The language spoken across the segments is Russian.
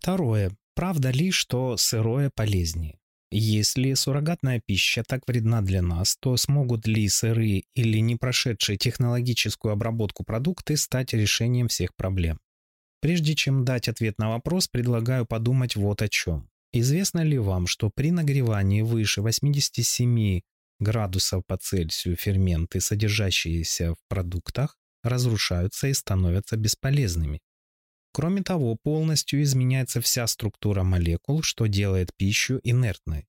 Второе. Правда ли, что сырое полезнее? Если суррогатная пища так вредна для нас, то смогут ли сырые или не прошедшие технологическую обработку продукты стать решением всех проблем? Прежде чем дать ответ на вопрос, предлагаю подумать вот о чем. Известно ли вам, что при нагревании выше 87 градусов по Цельсию ферменты, содержащиеся в продуктах, разрушаются и становятся бесполезными? Кроме того, полностью изменяется вся структура молекул, что делает пищу инертной.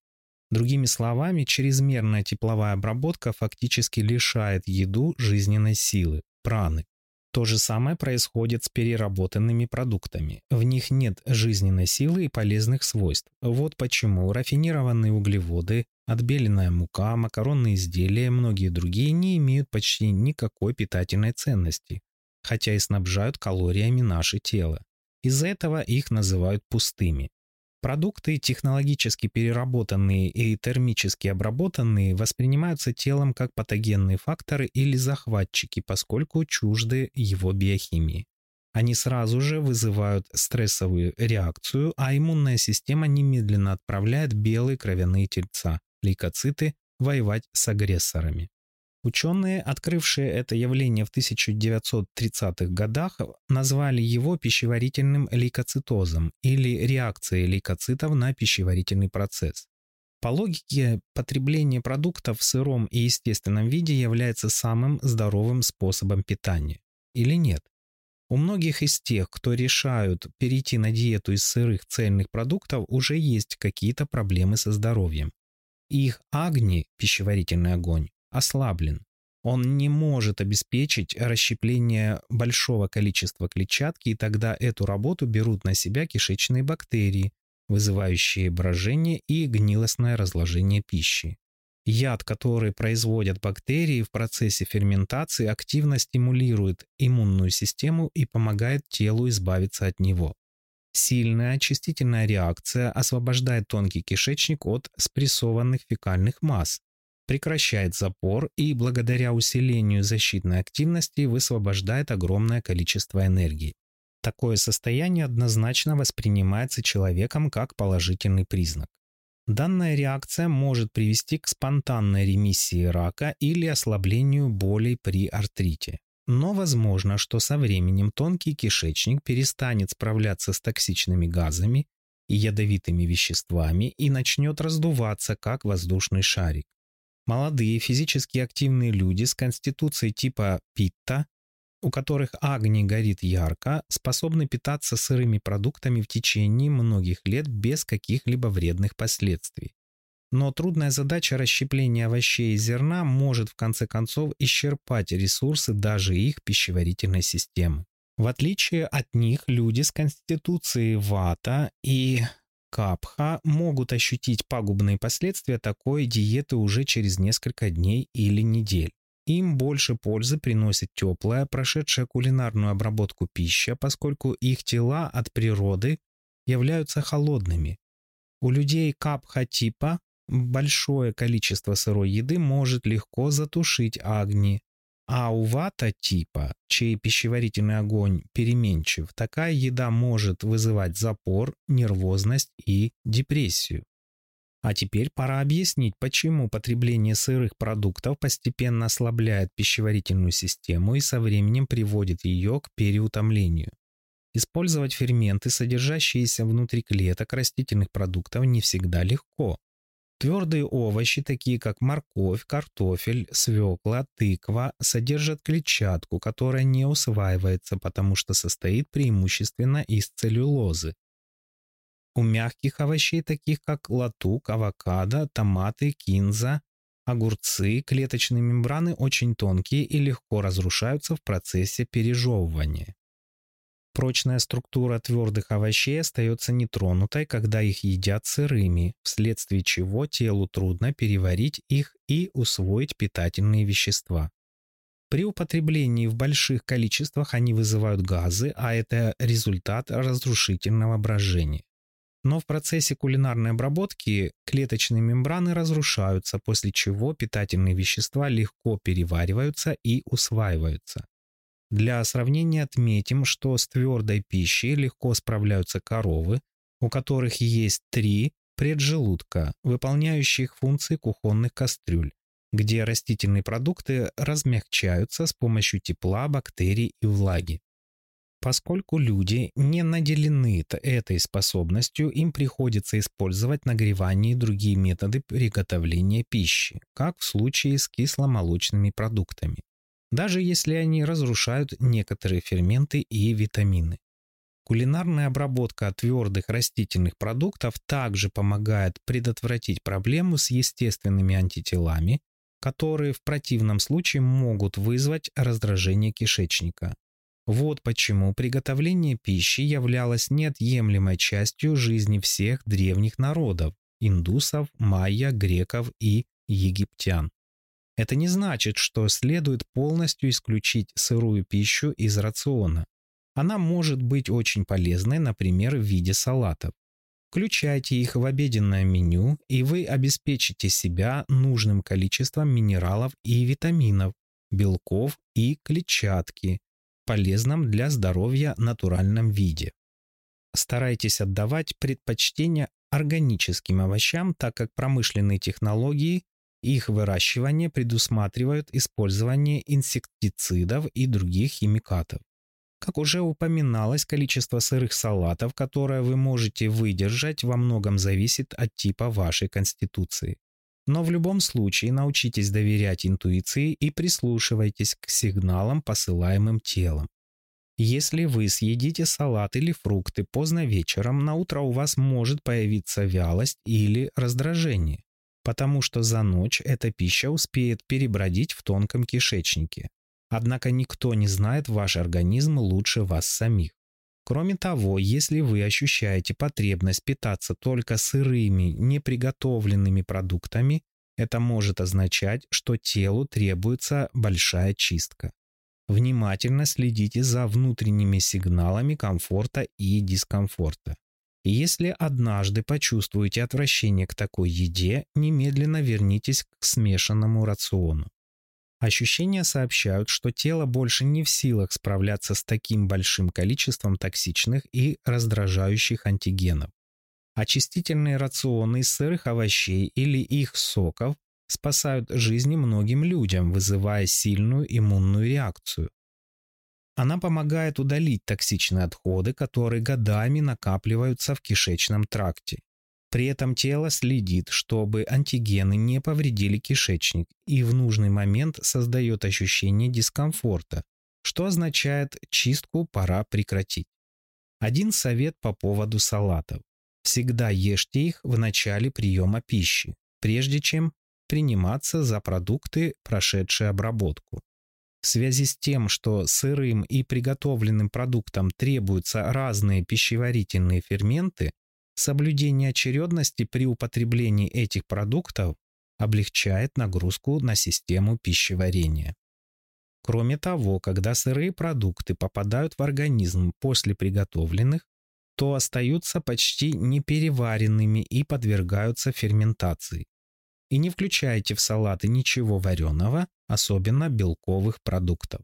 Другими словами, чрезмерная тепловая обработка фактически лишает еду жизненной силы, праны. То же самое происходит с переработанными продуктами. В них нет жизненной силы и полезных свойств. Вот почему рафинированные углеводы, отбеленная мука, макаронные изделия и многие другие не имеют почти никакой питательной ценности хотя и снабжают калориями наши тела, Из-за этого их называют пустыми. Продукты, технологически переработанные и термически обработанные, воспринимаются телом как патогенные факторы или захватчики, поскольку чужды его биохимии. Они сразу же вызывают стрессовую реакцию, а иммунная система немедленно отправляет белые кровяные тельца, лейкоциты, воевать с агрессорами. Ученые, открывшие это явление в 1930-х годах, назвали его пищеварительным лейкоцитозом или реакцией лейкоцитов на пищеварительный процесс. По логике, потребление продуктов в сыром и естественном виде является самым здоровым способом питания. Или нет? У многих из тех, кто решают перейти на диету из сырых цельных продуктов, уже есть какие-то проблемы со здоровьем. Их агни, пищеварительный огонь, ослаблен. Он не может обеспечить расщепление большого количества клетчатки, и тогда эту работу берут на себя кишечные бактерии, вызывающие брожение и гнилостное разложение пищи. Яд, который производят бактерии в процессе ферментации, активно стимулирует иммунную систему и помогает телу избавиться от него. Сильная очистительная реакция освобождает тонкий кишечник от спрессованных фекальных масс, прекращает запор и благодаря усилению защитной активности высвобождает огромное количество энергии. Такое состояние однозначно воспринимается человеком как положительный признак. Данная реакция может привести к спонтанной ремиссии рака или ослаблению болей при артрите. Но возможно, что со временем тонкий кишечник перестанет справляться с токсичными газами и ядовитыми веществами и начнет раздуваться как воздушный шарик. Молодые физически активные люди с конституцией типа питта, у которых агни горит ярко, способны питаться сырыми продуктами в течение многих лет без каких-либо вредных последствий. Но трудная задача расщепления овощей и зерна может в конце концов исчерпать ресурсы даже их пищеварительной системы. В отличие от них, люди с конституцией вата и Капха могут ощутить пагубные последствия такой диеты уже через несколько дней или недель. Им больше пользы приносит теплая, прошедшая кулинарную обработку пища, поскольку их тела от природы являются холодными. У людей капха-типа большое количество сырой еды может легко затушить огни, а у аувата типа, чей пищеварительный огонь переменчив, такая еда может вызывать запор, нервозность и депрессию. А теперь пора объяснить, почему потребление сырых продуктов постепенно ослабляет пищеварительную систему и со временем приводит ее к переутомлению. Использовать ферменты, содержащиеся внутри клеток растительных продуктов, не всегда легко, Твердые овощи, такие как морковь, картофель, свекла, тыква, содержат клетчатку, которая не усваивается, потому что состоит преимущественно из целлюлозы. У мягких овощей, таких как латук, авокадо, томаты, кинза, огурцы, клеточные мембраны очень тонкие и легко разрушаются в процессе пережевывания. Прочная структура твердых овощей остается нетронутой, когда их едят сырыми, вследствие чего телу трудно переварить их и усвоить питательные вещества. При употреблении в больших количествах они вызывают газы, а это результат разрушительного брожения. Но в процессе кулинарной обработки клеточные мембраны разрушаются, после чего питательные вещества легко перевариваются и усваиваются. Для сравнения отметим, что с твердой пищей легко справляются коровы, у которых есть три преджелудка, выполняющих функции кухонных кастрюль, где растительные продукты размягчаются с помощью тепла, бактерий и влаги. Поскольку люди не наделены этой способностью, им приходится использовать нагревание и другие методы приготовления пищи, как в случае с кисломолочными продуктами даже если они разрушают некоторые ферменты и витамины. Кулинарная обработка твердых растительных продуктов также помогает предотвратить проблему с естественными антителами, которые в противном случае могут вызвать раздражение кишечника. Вот почему приготовление пищи являлось неотъемлемой частью жизни всех древних народов – индусов, майя, греков и египтян. Это не значит, что следует полностью исключить сырую пищу из рациона. Она может быть очень полезной, например, в виде салатов. Включайте их в обеденное меню, и вы обеспечите себя нужным количеством минералов и витаминов, белков и клетчатки, полезном для здоровья натуральном виде. Старайтесь отдавать предпочтение органическим овощам, так как промышленные технологии их выращивание предусматривает использование инсектицидов и других химикатов. Как уже упоминалось, количество сырых салатов, которое вы можете выдержать, во многом зависит от типа вашей конституции. Но в любом случае научитесь доверять интуиции и прислушивайтесь к сигналам, посылаемым телом. Если вы съедите салат или фрукты поздно вечером, на утро у вас может появиться вялость или раздражение потому что за ночь эта пища успеет перебродить в тонком кишечнике. Однако никто не знает ваш организм лучше вас самих. Кроме того, если вы ощущаете потребность питаться только сырыми, неприготовленными продуктами, это может означать, что телу требуется большая чистка. Внимательно следите за внутренними сигналами комфорта и дискомфорта. Если однажды почувствуете отвращение к такой еде, немедленно вернитесь к смешанному рациону. Ощущения сообщают, что тело больше не в силах справляться с таким большим количеством токсичных и раздражающих антигенов. Очистительные рационы из сырых овощей или их соков спасают жизни многим людям, вызывая сильную иммунную реакцию. Она помогает удалить токсичные отходы, которые годами накапливаются в кишечном тракте. При этом тело следит, чтобы антигены не повредили кишечник и в нужный момент создает ощущение дискомфорта, что означает чистку пора прекратить. Один совет по поводу салатов. Всегда ешьте их в начале приема пищи, прежде чем приниматься за продукты, прошедшие обработку. В связи с тем, что сырым и приготовленным продуктам требуются разные пищеварительные ферменты, соблюдение очередности при употреблении этих продуктов облегчает нагрузку на систему пищеварения. Кроме того, когда сырые продукты попадают в организм после приготовленных, то остаются почти непереваренными и подвергаются ферментации и не включайте в салаты ничего вареного, особенно белковых продуктов.